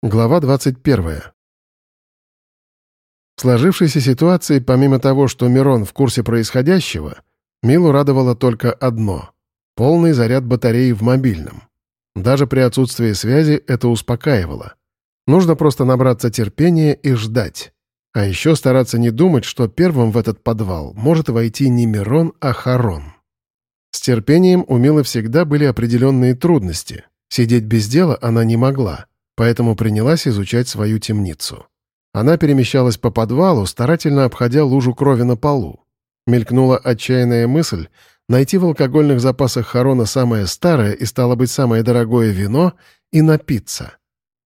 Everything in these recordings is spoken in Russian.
Глава 21. В сложившейся ситуации, помимо того, что Мирон в курсе происходящего, Милу радовало только одно — полный заряд батареи в мобильном. Даже при отсутствии связи это успокаивало. Нужно просто набраться терпения и ждать. А еще стараться не думать, что первым в этот подвал может войти не Мирон, а Харон. С терпением у Милы всегда были определенные трудности. Сидеть без дела она не могла — поэтому принялась изучать свою темницу. Она перемещалась по подвалу, старательно обходя лужу крови на полу. Мелькнула отчаянная мысль найти в алкогольных запасах Харона самое старое и, стало быть, самое дорогое вино и напиться.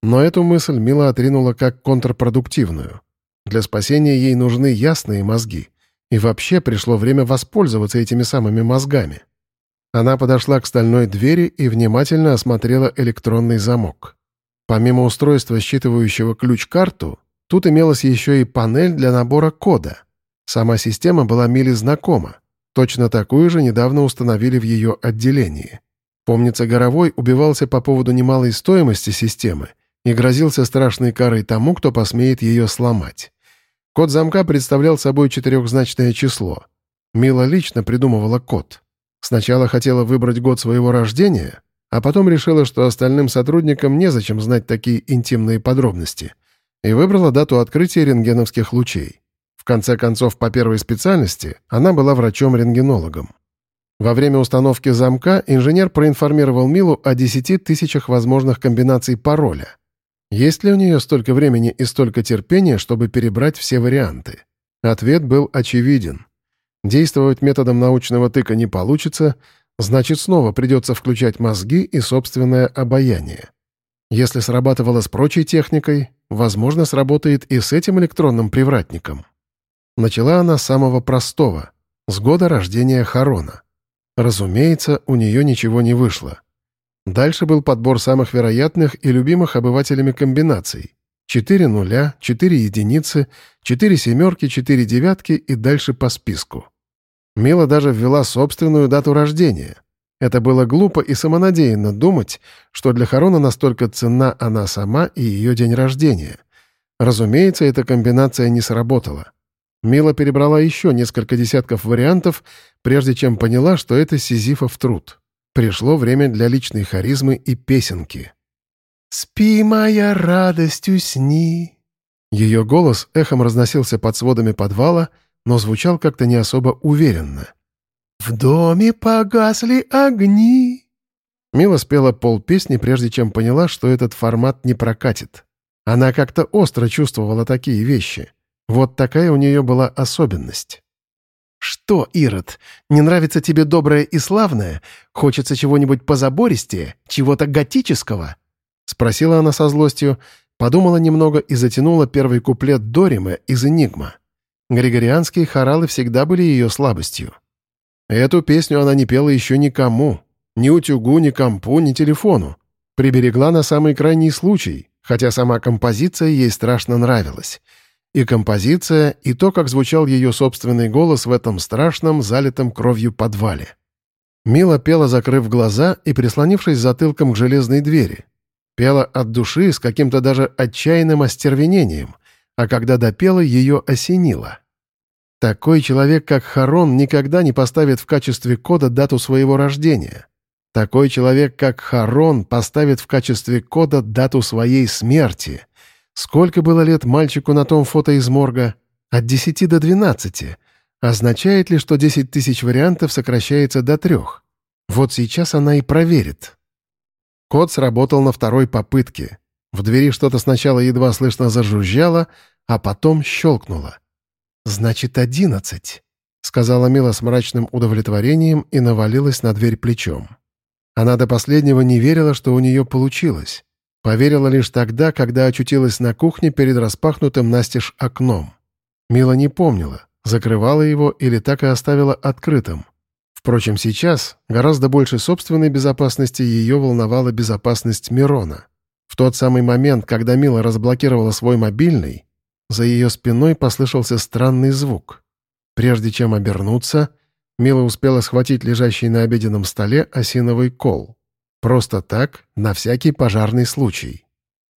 Но эту мысль Мила отринула как контрпродуктивную. Для спасения ей нужны ясные мозги. И вообще пришло время воспользоваться этими самыми мозгами. Она подошла к стальной двери и внимательно осмотрела электронный замок. Помимо устройства, считывающего ключ-карту, тут имелась еще и панель для набора кода. Сама система была Миле знакома. Точно такую же недавно установили в ее отделении. Помнится, Горовой убивался по поводу немалой стоимости системы и грозился страшной карой тому, кто посмеет ее сломать. Код замка представлял собой четырехзначное число. Мила лично придумывала код. Сначала хотела выбрать год своего рождения, а потом решила, что остальным сотрудникам незачем знать такие интимные подробности, и выбрала дату открытия рентгеновских лучей. В конце концов, по первой специальности она была врачом-рентгенологом. Во время установки замка инженер проинформировал Милу о 10 тысячах возможных комбинаций пароля. Есть ли у нее столько времени и столько терпения, чтобы перебрать все варианты? Ответ был очевиден. Действовать методом научного тыка не получится — Значит, снова придется включать мозги и собственное обаяние. Если срабатывало с прочей техникой, возможно, сработает и с этим электронным привратником. Начала она с самого простого, с года рождения Харона. Разумеется, у нее ничего не вышло. Дальше был подбор самых вероятных и любимых обывателями комбинаций. Четыре нуля, четыре единицы, четыре семерки, четыре девятки и дальше по списку. Мила даже ввела собственную дату рождения. Это было глупо и самонадеянно думать, что для Харона настолько ценна она сама и ее день рождения. Разумеется, эта комбинация не сработала. Мила перебрала еще несколько десятков вариантов, прежде чем поняла, что это Сизифов труд. Пришло время для личной харизмы и песенки. «Спи, моя радость, усни». Ее голос эхом разносился под сводами подвала — но звучал как-то не особо уверенно. «В доме погасли огни». Мила спела полпесни, прежде чем поняла, что этот формат не прокатит. Она как-то остро чувствовала такие вещи. Вот такая у нее была особенность. «Что, Ирод, не нравится тебе доброе и славное? Хочется чего-нибудь позабористее, чего-то готического?» — спросила она со злостью, подумала немного и затянула первый куплет Дорима из «Энигма». Григорианские хоралы всегда были ее слабостью. Эту песню она не пела еще никому. Ни утюгу, ни компу, ни телефону. Приберегла на самый крайний случай, хотя сама композиция ей страшно нравилась. И композиция, и то, как звучал ее собственный голос в этом страшном, залитом кровью подвале. Мила пела, закрыв глаза и прислонившись затылком к железной двери. Пела от души с каким-то даже отчаянным остервенением, а когда допела, ее осенило. Такой человек, как Харон, никогда не поставит в качестве кода дату своего рождения. Такой человек, как Харон, поставит в качестве кода дату своей смерти. Сколько было лет мальчику на том фото из морга? От 10 до 12. Означает ли, что 10 тысяч вариантов сокращается до трех? Вот сейчас она и проверит. Код сработал на второй попытке. В двери что-то сначала едва слышно зажужжало, а потом щелкнуло. «Значит, одиннадцать», — сказала Мила с мрачным удовлетворением и навалилась на дверь плечом. Она до последнего не верила, что у нее получилось. Поверила лишь тогда, когда очутилась на кухне перед распахнутым настежь окном. Мила не помнила, закрывала его или так и оставила открытым. Впрочем, сейчас гораздо больше собственной безопасности ее волновала безопасность Мирона. В тот самый момент, когда Мила разблокировала свой мобильный, за ее спиной послышался странный звук. Прежде чем обернуться, Мила успела схватить лежащий на обеденном столе осиновый кол. Просто так, на всякий пожарный случай.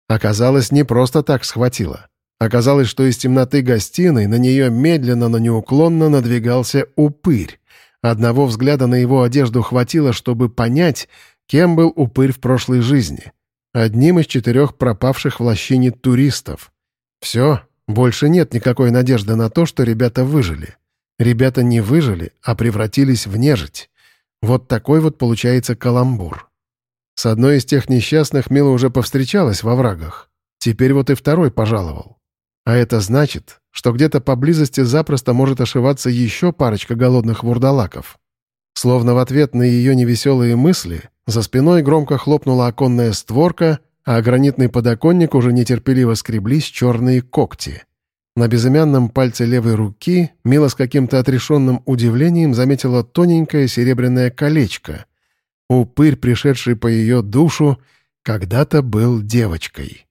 Оказалось, не просто так схватила. Оказалось, что из темноты гостиной на нее медленно, но неуклонно надвигался упырь. Одного взгляда на его одежду хватило, чтобы понять, кем был упырь в прошлой жизни. Одним из четырех пропавших в лощине туристов. Все, больше нет никакой надежды на то, что ребята выжили. Ребята не выжили, а превратились в нежить. Вот такой вот получается каламбур. С одной из тех несчастных Мила уже повстречалась во врагах. Теперь вот и второй пожаловал. А это значит, что где-то поблизости запросто может ошиваться еще парочка голодных вурдалаков. Словно в ответ на ее невеселые мысли, за спиной громко хлопнула оконная створка, а гранитный подоконник уже нетерпеливо скреблись черные когти. На безымянном пальце левой руки Мила с каким-то отрешенным удивлением заметила тоненькое серебряное колечко. Упырь, пришедший по ее душу, когда-то был девочкой.